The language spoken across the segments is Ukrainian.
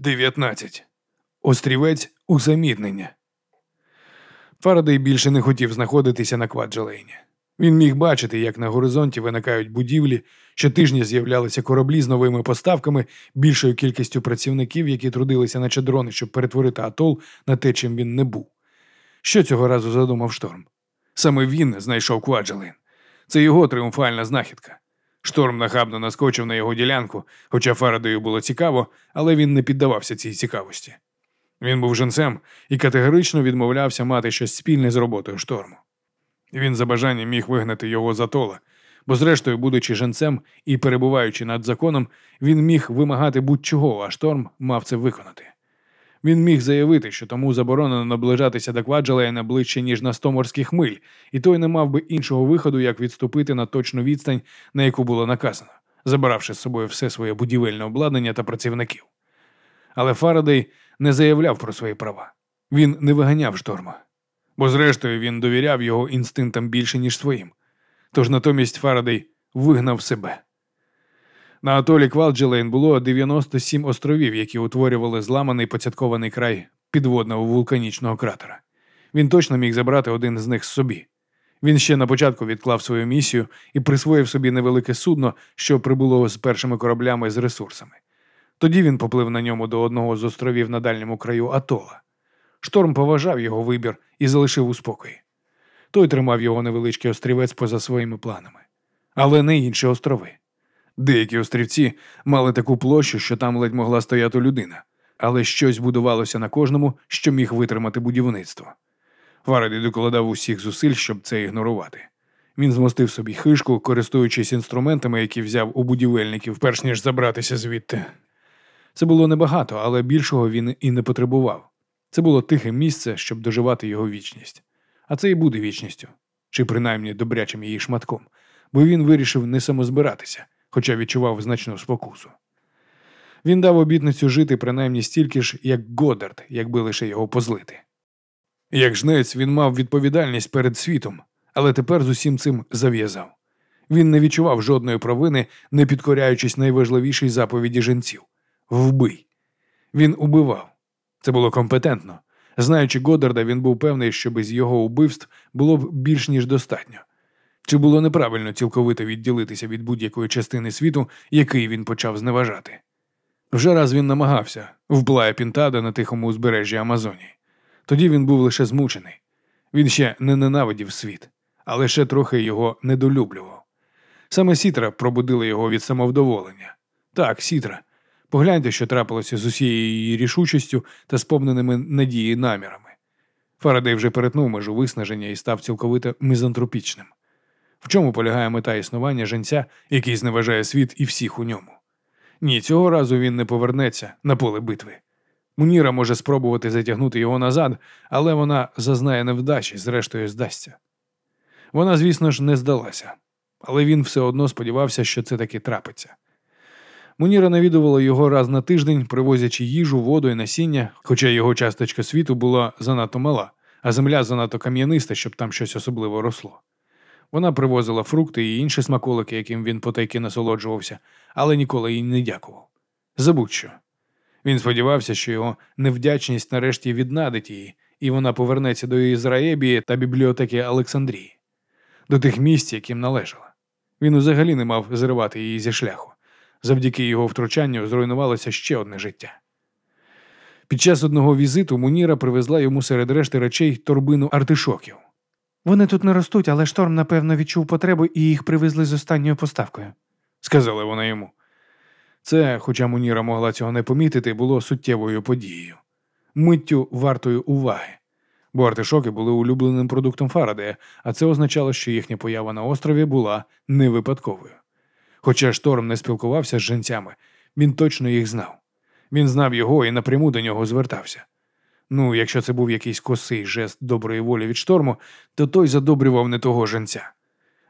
19. Острівець усамітнення. Фарадей більше не хотів знаходитися на кваджалейні. Він міг бачити, як на горизонті виникають будівлі, щотижня з'являлися кораблі з новими поставками, більшою кількістю працівників, які трудилися на чадрони, щоб перетворити атол на те, чим він не був. Що цього разу задумав шторм? Саме він знайшов кваджалейн. Це його тріумфальна знахідка. Шторм нахабно наскочив на його ділянку, хоча Фарадею було цікаво, але він не піддавався цій цікавості. Він був женцем і категорично відмовлявся мати щось спільне з роботою шторму. Він за бажанням міг вигнати його з атола, бо, зрештою, будучи женцем і перебуваючи над законом, він міг вимагати будь-чого, а шторм мав це виконати. Він міг заявити, що тому заборонено наближатися до Кваджалейна ближче, ніж на 100 морських миль, і той не мав би іншого виходу, як відступити на точну відстань, на яку було наказано, забиравши з собою все своє будівельне обладнання та працівників. Але Фарадей не заявляв про свої права. Він не виганяв шторма, бо, зрештою, він довіряв його інстинктам більше, ніж своїм. Тож натомість Фарадей вигнав себе. На атолі Квалджелейн було 97 островів, які утворювали зламаний поцяткований край підводного вулканічного кратера. Він точно міг забрати один з них з собі. Він ще на початку відклав свою місію і присвоїв собі невелике судно, що прибуло з першими кораблями з ресурсами. Тоді він поплив на ньому до одного з островів на дальньому краю Атола. Шторм поважав його вибір і залишив у спокої. Той тримав його невеличкий острівець поза своїми планами, але не інші острови. Деякі острівці мали таку площу, що там ледь могла стояти людина, але щось будувалося на кожному, що міг витримати будівництво. Фараді докладав усіх зусиль, щоб це ігнорувати. Він змостив собі хишку, користуючись інструментами, які взяв у будівельників, перш ніж забратися звідти. Це було небагато, але більшого він і не потребував. Це було тихе місце, щоб доживати його вічність. А це і буде вічністю, чи принаймні добрячим її шматком, бо він вирішив не самозбиратися, хоча відчував значну спокусу. Він дав обітницю жити принаймні стільки ж, як Годард, якби лише його позлити. Як жнець він мав відповідальність перед світом, але тепер з усім цим зав'язав. Він не відчував жодної провини, не підкоряючись найважливішій заповіді жінців вбий. Він убивав. Це було компетентно. Знаючи Годарда, він був певний, що без його убивств було б більш ніж достатньо. Чи було неправильно цілковито відділитися від будь-якої частини світу, який він почав зневажати? Вже раз він намагався вплає Пінтада на тихому узбережжі Амазонії. Тоді він був лише змучений. Він ще не ненавидів світ, а лише трохи його недолюблював. Саме Сітра пробудила його від самовдоволення. Так, Сітра. Погляньте, що трапилося з усією її рішучістю та сповненими надії намірами. Фарадей вже перетнув межу виснаження і став цілковито мізантропічним. В чому полягає мета існування женця, який зневажає світ і всіх у ньому? Ні, цього разу він не повернеться на поле битви. Муніра може спробувати затягнути його назад, але вона зазнає невдачі, зрештою здасться. Вона, звісно ж, не здалася, але він все одно сподівався, що це таки трапиться. Муніра навідувала його раз на тиждень, привозячи їжу, воду і насіння, хоча його часточка світу була занадто мала, а земля занадто кам'яниста, щоб там щось особливо росло. Вона привозила фрукти і інші смаколики, яким він потайки насолоджувався, але ніколи їй не дякував. Забудь що. Він сподівався, що його невдячність нарешті віднадить її, і вона повернеться до Ізраєбії та бібліотеки Олександрії, до тих місць, яким належала. Він взагалі не мав зривати її зі шляху. Завдяки його втручанню зруйнувалося ще одне життя. Під час одного візиту Муніра привезла йому серед решти речей торбину артишоків. Вони тут не ростуть, але шторм, напевно, відчув потребу і їх привезли з останньою поставкою. сказала вона йому. Це, хоча Муніра могла цього не помітити, було суттєвою подією, миттю вартою уваги. Бо артишоки були улюбленим продуктом Фарадея, а це означало, що їхня поява на острові була не випадковою. Хоча шторм не спілкувався з женцями, він точно їх знав. Він знав його і напряму до нього звертався. Ну, якщо це був якийсь косий жест доброї волі від шторму, то той задобрював не того женця.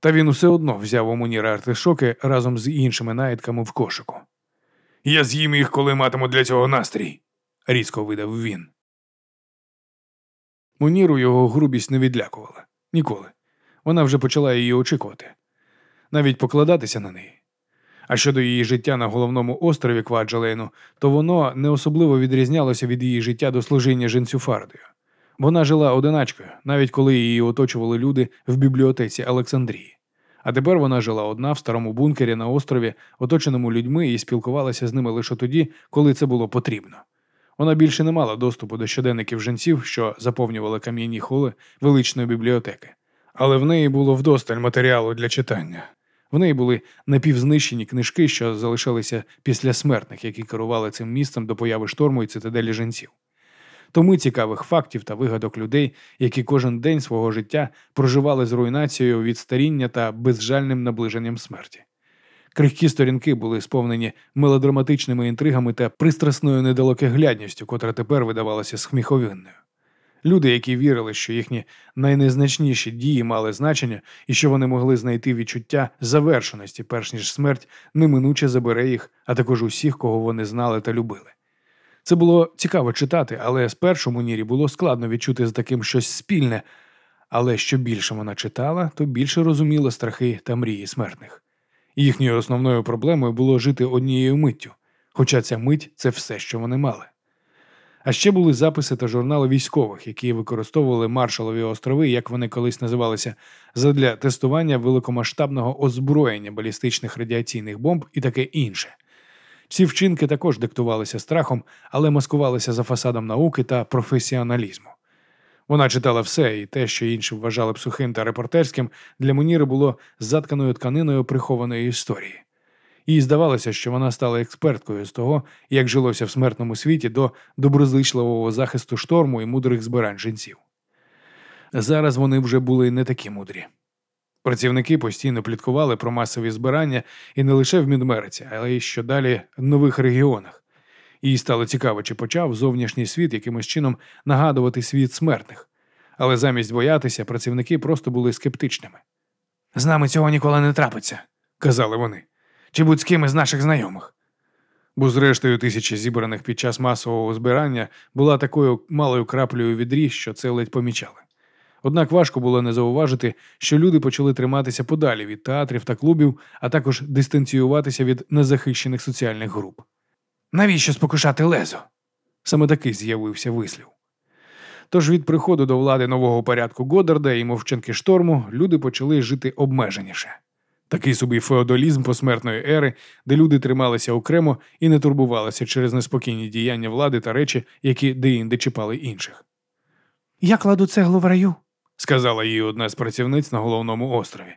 Та він усе одно взяв у Муніра артишоки разом з іншими наїдками в кошику. Я з'їм їх, коли матиму для цього настрій, різко видав він. Муніру його грубість не відлякувала ніколи. Вона вже почала її очікувати, навіть покладатися на неї. А щодо її життя на головному острові Кваджалейну, то воно не особливо відрізнялося від її життя до служіння жінцю Фарадою. Вона жила одиначкою, навіть коли її оточували люди в бібліотеці Олександрії. А тепер вона жила одна в старому бункері на острові, оточеному людьми, і спілкувалася з ними лише тоді, коли це було потрібно. Вона більше не мала доступу до щоденників жінців, що заповнювали кам'яні холи величної бібліотеки. Але в неї було вдосталь матеріалу для читання. В неї були напівзнищені книжки, що залишалися після смертних, які керували цим містом до появи шторму і цитаделі жінців. Томи цікавих фактів та вигадок людей, які кожен день свого життя проживали з руйнацією від старіння та безжальним наближенням смерті. Крихкі сторінки були сповнені мелодраматичними інтригами та пристрасною недалекоглядністю, котра тепер видавалася сміховинною. Люди, які вірили, що їхні найнезначніші дії мали значення і що вони могли знайти відчуття завершеності, перш ніж смерть неминуче забере їх, а також усіх, кого вони знали та любили. Це було цікаво читати, але спершу Мунірі було складно відчути з таким щось спільне. Але що більше вона читала, то більше розуміла страхи та мрії смертних. Їхньою основною проблемою було жити однією миттю, хоча ця мить це все, що вони мали. А ще були записи та журнали військових, які використовували маршалові острови, як вони колись називалися, задля тестування великомасштабного озброєння балістичних радіаційних бомб і таке інше. Ці вчинки також диктувалися страхом, але маскувалися за фасадом науки та професіоналізму. Вона читала все, і те, що інші вважали б сухим та репортерським, для Муніри було затканою тканиною прихованої історії. Їй здавалося, що вона стала експерткою з того, як жилося в смертному світі до доброзичливого захисту шторму і мудрих збирань жінців. Зараз вони вже були не такі мудрі. Працівники постійно пліткували про масові збирання і не лише в Мідмериці, але й що далі в нових регіонах. Їй стало цікаво, чи почав зовнішній світ якимось чином нагадувати світ смертних. Але замість боятися, працівники просто були скептичними. З нами цього ніколи не трапиться, казали вони, чи будь з ким із наших знайомих. Бо, зрештою, тисячі зібраних під час масового збирання була такою малою краплею відрі, що це ледь помічали. Однак важко було не зауважити, що люди почали триматися подалі від театрів та клубів, а також дистанціюватися від незахищених соціальних груп. Навіщо спокушати лезо? Саме такий з'явився вислів. Тож від приходу до влади нового порядку Годдарда і мовчанки шторму люди почали жити обмеженіше. Такий собі феодалізм посмертної ери, де люди трималися окремо і не турбувалися через неспокійні діяння влади та речі, які деінде чіпали інших. Я кладу цеглу в раю, сказала їй одна з працівниць на головному острові.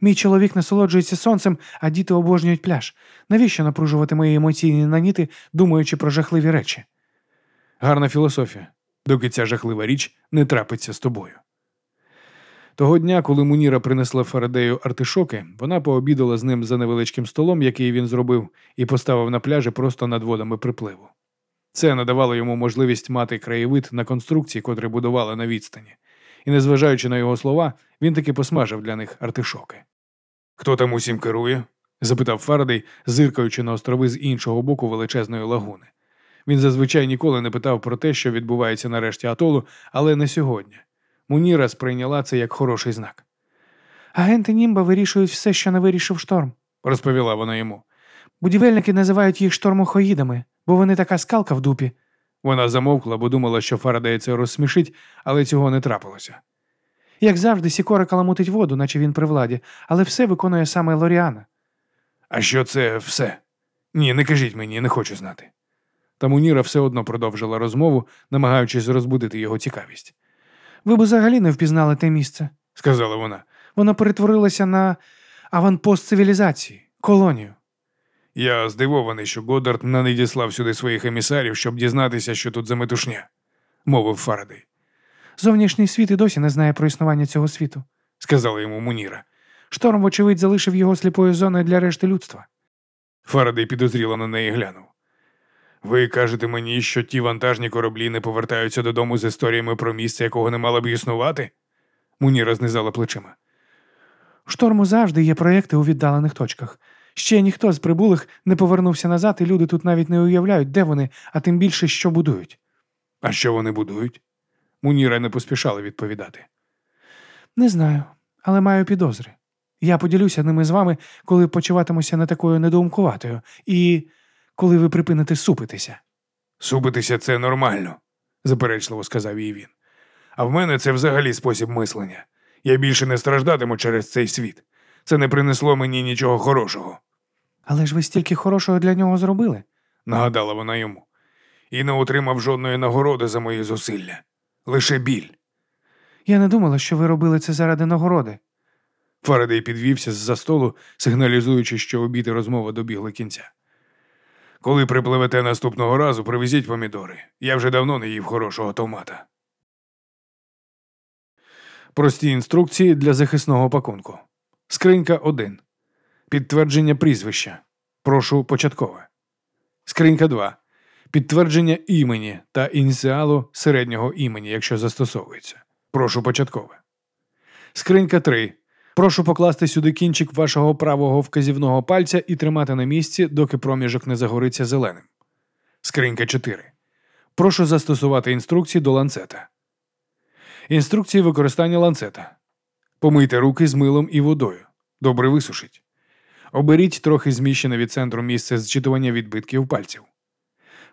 Мій чоловік насолоджується сонцем, а діти обожнюють пляж. Навіщо напружувати мої емоційні наніти, думаючи про жахливі речі? Гарна філософія, доки ця жахлива річ не трапиться з тобою. Того дня, коли Муніра принесла Фарадею артишоки, вона пообідала з ним за невеличким столом, який він зробив, і поставив на пляжі просто над водами припливу. Це надавало йому можливість мати краєвид на конструкції, котрі будували на відстані. І, незважаючи на його слова, він таки посмажив для них артишоки. Хто там усім керує? запитав Фарадей, зиркаючи на острови з іншого боку величезної лагуни. Він зазвичай ніколи не питав про те, що відбувається на решті атолу, але не сьогодні. Муніра сприйняла це як хороший знак. Агенти Німба вирішують все, що не вирішив шторм, розповіла вона йому. Будівельники називають їх штормохоїдами, бо вони така скалка в дупі. Вона замовкла, бо думала, що Фарадей це розсмішить, але цього не трапилося. Як завжди, Сікора каламутить воду, наче він при владі, але все виконує саме Лоріана. А що це все? Ні, не кажіть мені, не хочу знати. Та Муніра все одно продовжила розмову, намагаючись розбудити його цікавість. Ви б взагалі не впізнали те місце, сказала вона. Воно перетворилося на аванпост цивілізації, колонію. Я здивований, що Годдард не надіслав сюди своїх емісарів, щоб дізнатися, що тут за метушня, мовив Фарадей. Зовнішній світ і досі не знає про існування цього світу, сказала йому Муніра. Шторм, вочевидь, залишив його сліпою зоною для решти людства. Фарадей підозріло на неї глянув. Ви кажете мені, що ті вантажні кораблі не повертаються додому з історіями про місце, якого не мало б існувати? Муніра знизала плечима. Шторму завжди є проєкти у віддалених точках. Ще ніхто з прибулих не повернувся назад, і люди тут навіть не уявляють, де вони, а тим більше що будують. А що вони будують? Муніра не поспішала відповідати. Не знаю, але маю підозри. Я поділюся ними з вами, коли почуватимуся не такою недоумкуватою, і коли ви припините супитися. Супитися це нормально, заперечливо сказав їй він. А в мене це взагалі спосіб мислення. Я більше не страждатиму через цей світ. Це не принесло мені нічого хорошого, Але ж ви стільки хорошого для нього зробили. нагадала вона йому, і не отримав жодної нагороди за мої зусилля. Лише біль. Я не думала, що ви робили це заради нагороди. Фарадей підвівся з-за столу, сигналізуючи, що обід і розмова добігли кінця. Коли припливете наступного разу, привезіть помідори. Я вже давно не їв хорошого томата. Прості інструкції для захисного пакунку. Скринька 1. Підтвердження прізвища. Прошу початкове. Скринька 2. Підтвердження імені та ініціалу середнього імені, якщо застосовується. Прошу початкове. Скринька 3. Прошу покласти сюди кінчик вашого правого вказівного пальця і тримати на місці, доки проміжок не загориться зеленим. Скринька 4. Прошу застосувати інструкції до ланцета. Інструкції використання ланцета. Помийте руки з милом і водою. Добре висушіть. Оберіть трохи зміщене від центру місце зчитування відбитків пальців.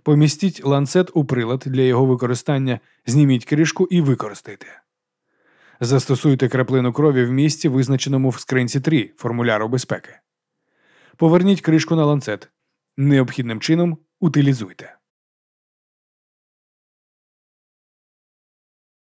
Помістіть ланцет у прилад для його використання, зніміть кришку і використайте. Застосуйте краплину крові в місці, визначеному в скринці 3 формуляру безпеки. Поверніть кришку на ланцет. Необхідним чином утилізуйте.